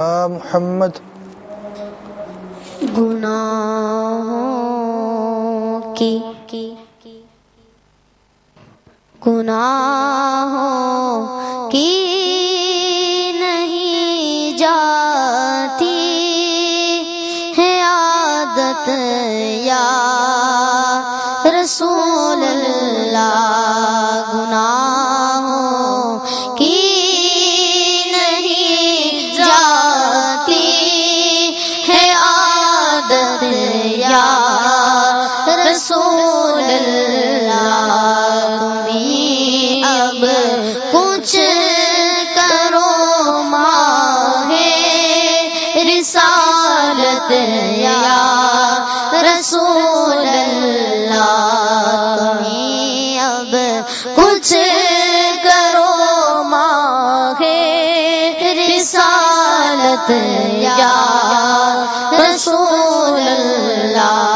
محمد گناہوں کی گناہوں کی نہیں جاتی ہے عادت یا رسالت یا رسول اللہ۔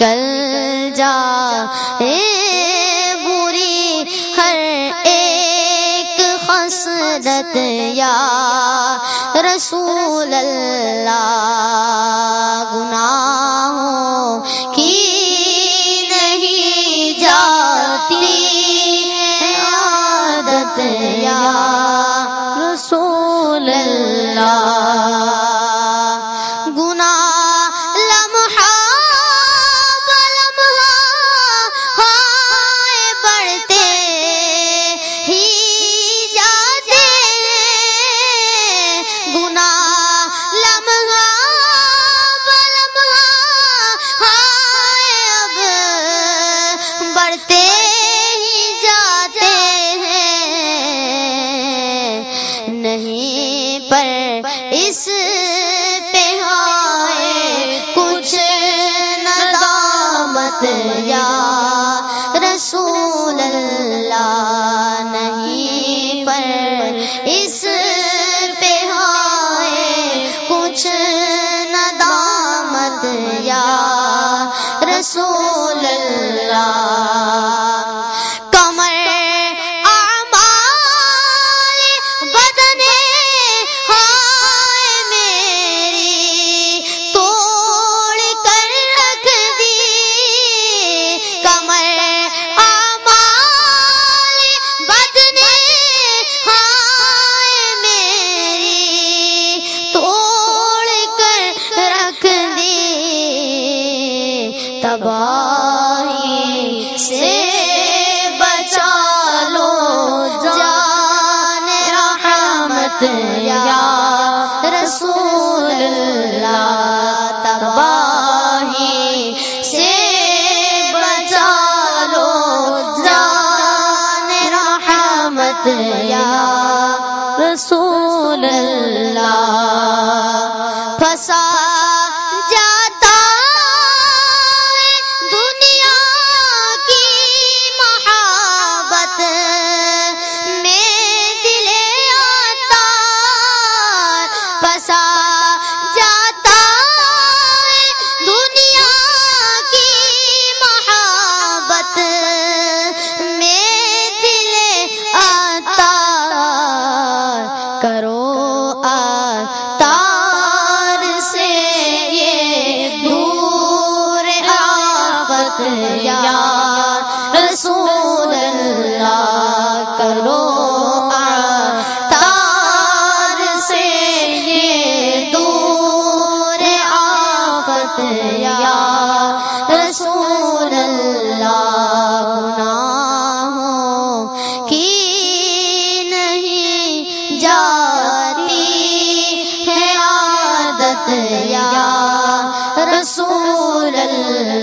نکل جا اے بری، ہر ایک خسرت یا رسول اللہ، گناہوں کی نہیں جاتی ہے عادت یا رسول اللہ۔ نہیں، پر اس پہ آئے کچھ ندامت یا رسول اللہ نہیں، پر اس پہ آئے کچھ ندامت یا رسول اللہ یا رسول اللہ کرو تار سے یہ دور آفت یا رسول اللہ گناہوں کی نہیں جاتی ہے عادت یا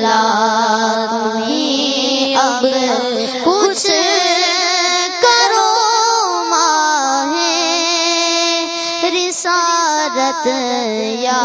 اللہ اب کچھ کرو ماں رسالت یا